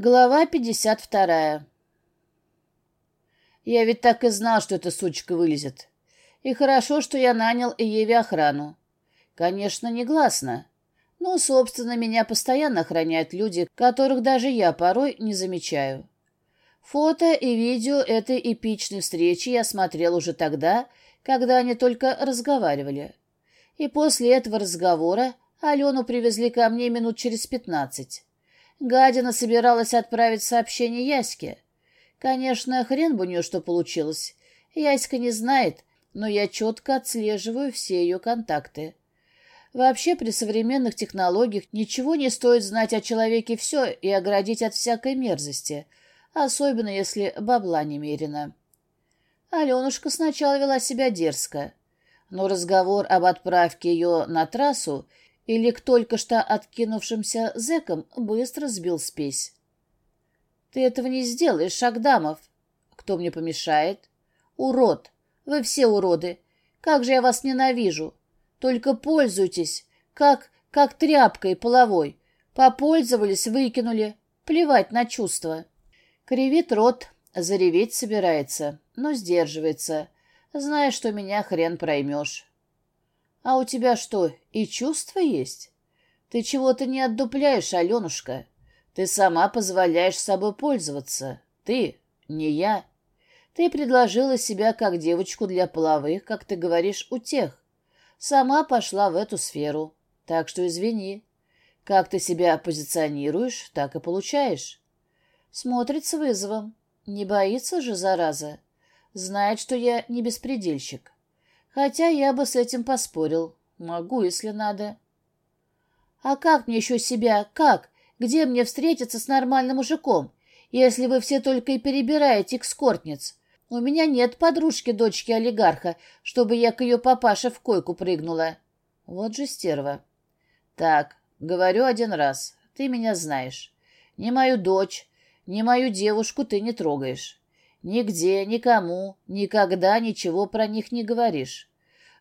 Глава 52. Я ведь так и знал, что эта сучка вылезет. И хорошо, что я нанял Еве охрану. Конечно, негласно. Но, собственно, меня постоянно охраняют люди, которых даже я порой не замечаю. Фото и видео этой эпичной встречи я смотрел уже тогда, когда они только разговаривали. И после этого разговора Алену привезли ко мне минут через пятнадцать. Гадина собиралась отправить сообщение Яське. Конечно, хрен бы у нее что получилось. Яська не знает, но я четко отслеживаю все ее контакты. Вообще, при современных технологиях ничего не стоит знать о человеке все и оградить от всякой мерзости, особенно если бабла немерено. Аленушка сначала вела себя дерзко, но разговор об отправке ее на трассу или к только что откинувшимся зэкам быстро сбил спесь. «Ты этого не сделаешь, Шагдамов!» «Кто мне помешает?» «Урод! Вы все уроды! Как же я вас ненавижу! Только пользуйтесь, как, как тряпкой половой. Попользовались, выкинули. Плевать на чувства!» Кривит рот, зареветь собирается, но сдерживается, зная, что меня хрен проймешь. А у тебя что, и чувства есть? Ты чего-то не отдупляешь, Аленушка. Ты сама позволяешь собой пользоваться. Ты, не я. Ты предложила себя как девочку для половых, как ты говоришь, у тех. Сама пошла в эту сферу. Так что извини. Как ты себя позиционируешь, так и получаешь. Смотрит с вызовом. Не боится же, зараза. Знает, что я не беспредельщик. Хотя я бы с этим поспорил. Могу, если надо. А как мне еще себя? Как? Где мне встретиться с нормальным мужиком, если вы все только и перебираете экскортниц? У меня нет подружки дочки олигарха, чтобы я к ее папаше в койку прыгнула. Вот же стерва. Так, говорю один раз. Ты меня знаешь. Ни мою дочь, ни мою девушку ты не трогаешь. Нигде, никому, никогда ничего про них не говоришь.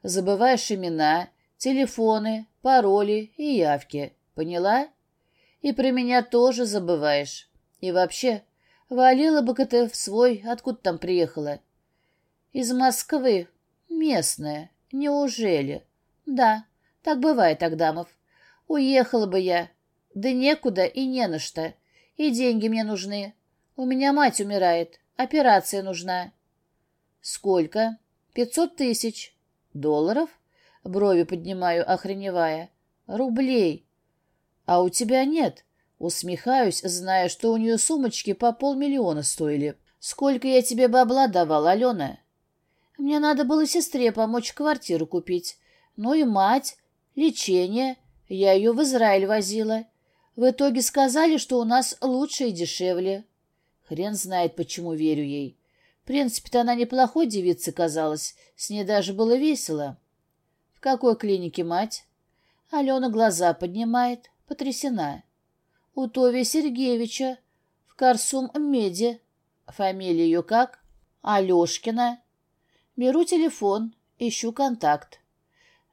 Забываешь имена, телефоны, пароли и явки. Поняла? И про меня тоже забываешь. И вообще, валила бы-ка ты в свой, откуда там приехала? Из Москвы. Местная. Неужели? Да, так бывает, Агдамов. Уехала бы я. Да некуда и не на что. И деньги мне нужны. У меня мать умирает. Операция нужна. Сколько? Пятьсот тысяч. Долларов? Брови поднимаю, охреневая. Рублей. А у тебя нет. Усмехаюсь, зная, что у нее сумочки по полмиллиона стоили. Сколько я тебе бабла давал, Алена? Мне надо было сестре помочь квартиру купить. Ну и мать, лечение. Я ее в Израиль возила. В итоге сказали, что у нас лучше и дешевле. Хрен знает, почему верю ей. В принципе-то она неплохой девица казалась, с ней даже было весело. В какой клинике мать? Алена глаза поднимает, потрясена. У Тови Сергеевича, в Корсум-Меде. Фамилия ее как? Алешкина. Беру телефон, ищу контакт.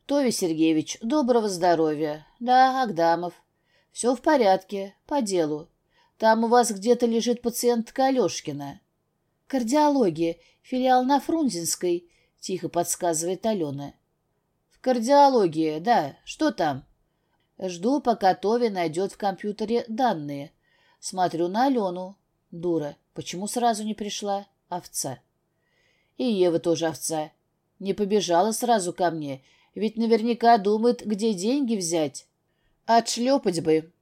Тови Сергеевич, доброго здоровья. Да, Агдамов. Все в порядке, по делу. Там у вас где-то лежит пациентка Алешкина. Кардиология, филиал на Фрунзенской, тихо подсказывает Алена. В кардиологии, да. Что там? Жду, пока Тови найдет в компьютере данные. Смотрю на Алену. Дура. Почему сразу не пришла? Овца. И Ева тоже овца. Не побежала сразу ко мне, ведь наверняка думает, где деньги взять. Отшлепать бы.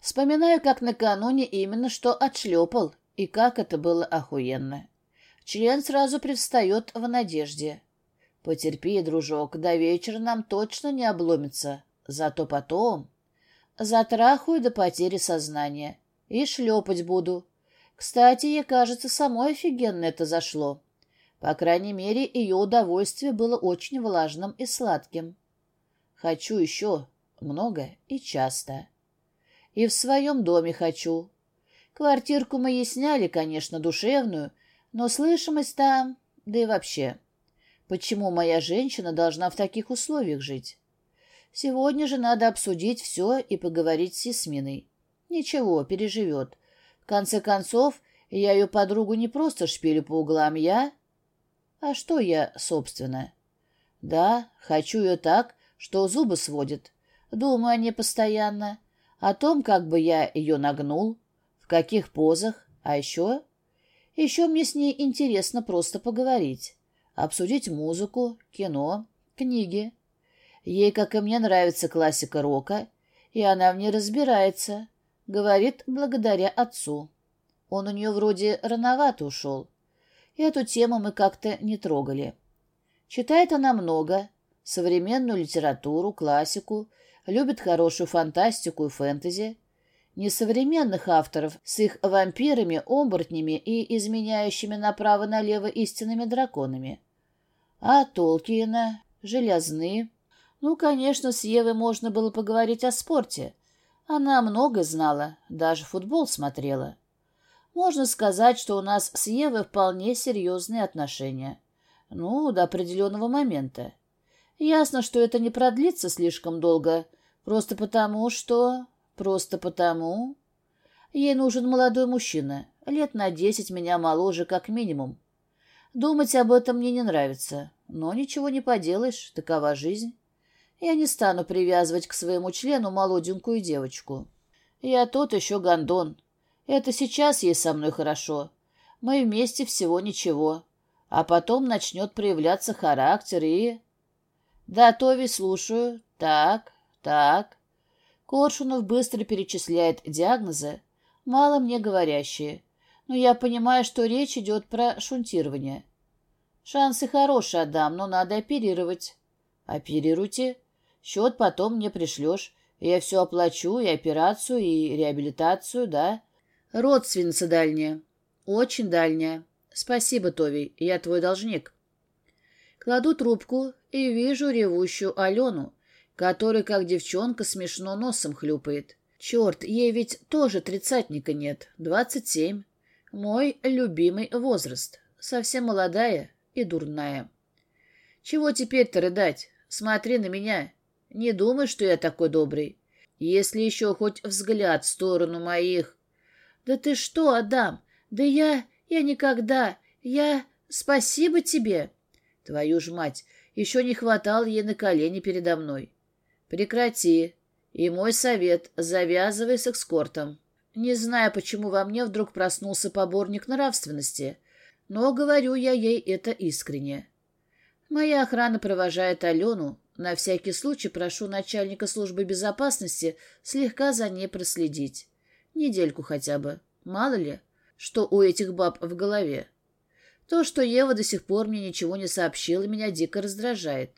Вспоминаю, как накануне именно что отшлепал, и как это было охуенно. Член сразу привстает в надежде. Потерпи, дружок, до вечера нам точно не обломится. Зато потом... Затрахаю до потери сознания. И шлепать буду. Кстати, ей, кажется, самой офигенно это зашло. По крайней мере, ее удовольствие было очень влажным и сладким. Хочу еще много и часто. И в своем доме хочу. Квартирку мы ей сняли, конечно, душевную, но слышимость там, да и вообще. Почему моя женщина должна в таких условиях жить? Сегодня же надо обсудить все и поговорить с Исминой. Ничего, переживет. конце концов, я ее подругу не просто шпилю по углам, я... А что я, собственно? Да, хочу ее так, что зубы сводит. Думаю о ней постоянно. О том, как бы я ее нагнул, в каких позах, а еще... Еще мне с ней интересно просто поговорить, обсудить музыку, кино, книги. Ей, как и мне, нравится классика рока, и она в ней разбирается, говорит, благодаря отцу. Он у нее вроде рановато ушел. Эту тему мы как-то не трогали. Читает она много, современную литературу, классику, любит хорошую фантастику и фэнтези, несовременных авторов с их вампирами, оборотнями и изменяющими направо-налево истинными драконами. А Толкиена, Железны. Ну, конечно, с Евой можно было поговорить о спорте. Она много знала, даже футбол смотрела. Можно сказать, что у нас с Евой вполне серьезные отношения. Ну, до определенного момента. Ясно, что это не продлится слишком долго, просто потому что... Просто потому... Ей нужен молодой мужчина, лет на десять меня моложе как минимум. Думать об этом мне не нравится, но ничего не поделаешь, такова жизнь. Я не стану привязывать к своему члену молоденькую девочку. Я тот еще гондон. Это сейчас ей со мной хорошо. Мы вместе всего ничего. А потом начнет проявляться характер и... Да, Тови, слушаю. Так, так. Коршунов быстро перечисляет диагнозы, мало мне говорящие, но я понимаю, что речь идет про шунтирование. Шансы хорошие отдам, но надо оперировать. Оперируйте. Счет потом мне пришлешь. Я все оплачу, и операцию, и реабилитацию, да? Родственница дальняя. Очень дальняя. Спасибо, Тови, я твой должник. Кладу трубку и вижу ревущую Алену, который, как девчонка, смешно носом хлюпает. Черт, ей ведь тоже тридцатника нет, двадцать семь. Мой любимый возраст. Совсем молодая и дурная. Чего теперь-то рыдать? Смотри на меня. Не думай, что я такой добрый. Если еще хоть взгляд в сторону моих... Да ты что, Адам? Да я... Я никогда... Я... Спасибо тебе. Твою ж мать, еще не хватало ей на колени передо мной. Прекрати. И мой совет — завязывай с экскортом. Не знаю, почему во мне вдруг проснулся поборник нравственности, но говорю я ей это искренне. Моя охрана провожает Алену. На всякий случай прошу начальника службы безопасности слегка за ней проследить. Недельку хотя бы. Мало ли, что у этих баб в голове. То, что Ева до сих пор мне ничего не сообщила, меня дико раздражает.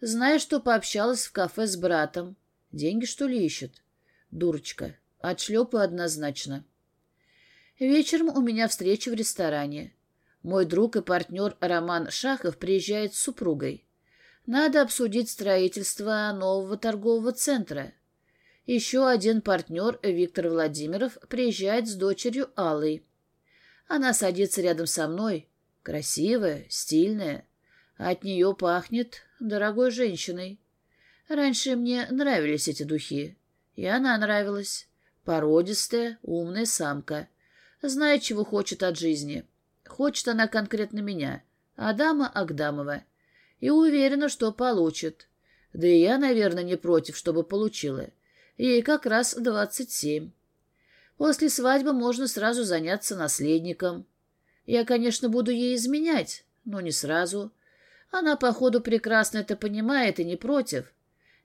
Зная, что пообщалась в кафе с братом. Деньги, что ли, ищет? Дурочка. Отшлепаю однозначно. Вечером у меня встреча в ресторане. Мой друг и партнер Роман Шахов приезжает с супругой. Надо обсудить строительство нового торгового центра. Еще один партнер, Виктор Владимиров, приезжает с дочерью Аллой. Она садится рядом со мной. Красивая, стильная. От нее пахнет дорогой женщиной. Раньше мне нравились эти духи. И она нравилась. Породистая, умная самка. Знает, чего хочет от жизни. Хочет она конкретно меня, Адама Агдамова. И уверена, что получит. Да и я, наверное, не против, чтобы получила. Ей как раз двадцать семь. После свадьбы можно сразу заняться наследником. Я, конечно, буду ей изменять, но не сразу. Она, походу, прекрасно это понимает и не против.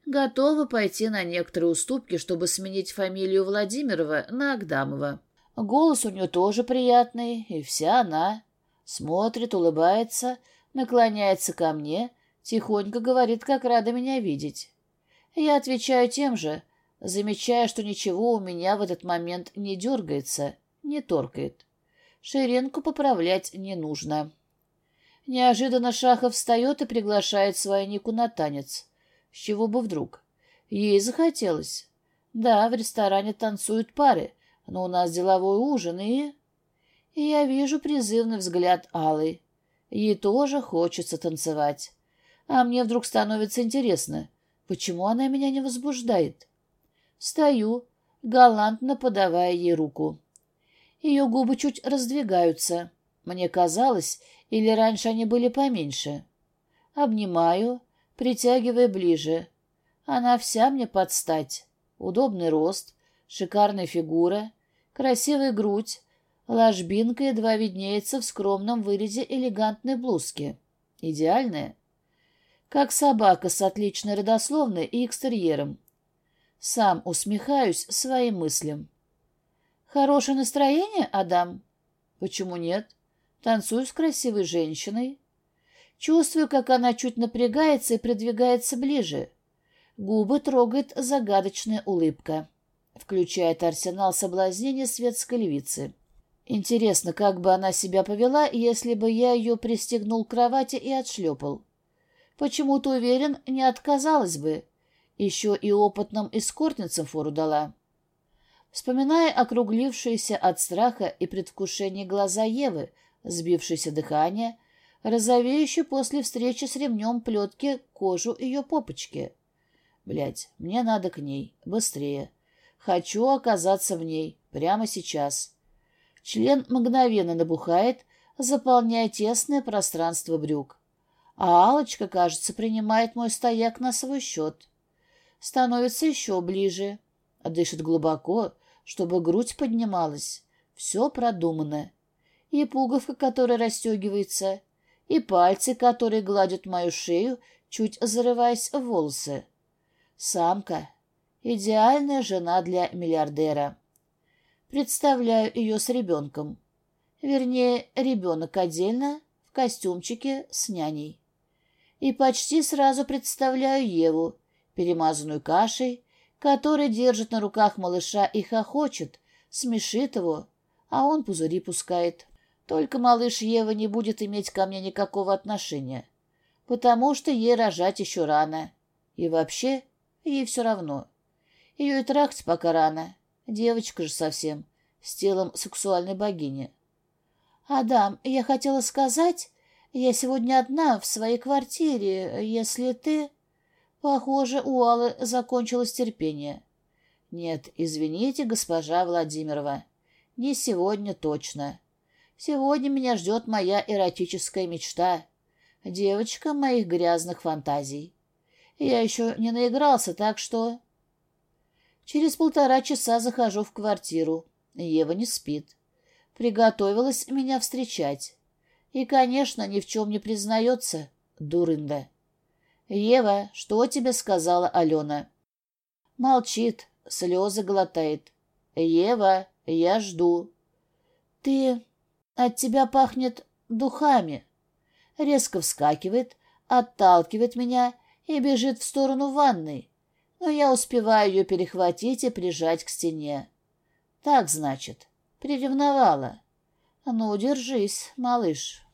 Готова пойти на некоторые уступки, чтобы сменить фамилию Владимирова на Агдамова. Голос у нее тоже приятный, и вся она. Смотрит, улыбается, наклоняется ко мне, тихонько говорит, как рада меня видеть. Я отвечаю тем же, замечая, что ничего у меня в этот момент не дергается, не торкает. Ширинку поправлять не нужно. Неожиданно Шахов встает и приглашает свою Нику на танец. С чего бы вдруг? Ей захотелось. Да, в ресторане танцуют пары, но у нас деловой ужин, и... И я вижу призывный взгляд Аллы. Ей тоже хочется танцевать. А мне вдруг становится интересно, почему она меня не возбуждает? Стою, галантно подавая ей руку. Ее губы чуть раздвигаются. Мне казалось, или раньше они были поменьше. Обнимаю, притягивая ближе. Она вся мне под стать. Удобный рост, шикарная фигура, красивая грудь, ложбинка едва виднеется в скромном вырезе элегантной блузки. Идеальная. Как собака с отличной родословной и экстерьером. Сам усмехаюсь своим мыслям. Хорошее настроение, Адам? Почему нет? Танцую с красивой женщиной. Чувствую, как она чуть напрягается и придвигается ближе. Губы трогает загадочная улыбка. Включает арсенал соблазнения светской львицы. Интересно, как бы она себя повела, если бы я ее пристегнул к кровати и отшлепал. Почему-то уверен, не отказалась бы. Еще и опытным эскортницам фору дала. Вспоминая округлившиеся от страха и предвкушения глаза Евы, сбившееся дыхание, розовеющую после встречи с ремнем плетки кожу ее попочки. Блядь, мне надо к ней. Быстрее. Хочу оказаться в ней. Прямо сейчас. Член мгновенно набухает, заполняя тесное пространство брюк. А алочка кажется, принимает мой стояк на свой счет. Становится еще ближе. Дышит глубоко, чтобы грудь поднималась. Все продумано. И пуговка, которая расстегивается, и пальцы, которые гладят мою шею, чуть зарываясь в волосы. Самка. Идеальная жена для миллиардера. Представляю ее с ребенком. Вернее, ребенок отдельно, в костюмчике с няней. И почти сразу представляю Еву, перемазанную кашей, который держит на руках малыша и хохочет, смешит его, а он пузыри пускает. Только малыш Ева не будет иметь ко мне никакого отношения, потому что ей рожать еще рано. И вообще, ей все равно. Ее и трахать пока рано. Девочка же совсем, с телом сексуальной богини. «Адам, я хотела сказать, я сегодня одна в своей квартире, если ты...» Похоже, у Аллы закончилось терпение. Нет, извините, госпожа Владимирова, не сегодня точно. Сегодня меня ждет моя эротическая мечта, девочка моих грязных фантазий. Я еще не наигрался, так что... Через полтора часа захожу в квартиру. Ева не спит. Приготовилась меня встречать. И, конечно, ни в чем не признается, дурында. «Ева, что тебе сказала Алена?» Молчит, слезы глотает. «Ева, я жду». «Ты... от тебя пахнет духами». Резко вскакивает, отталкивает меня и бежит в сторону ванной, но я успеваю ее перехватить и прижать к стене. Так, значит, приревновала. Ну, держись, малыш.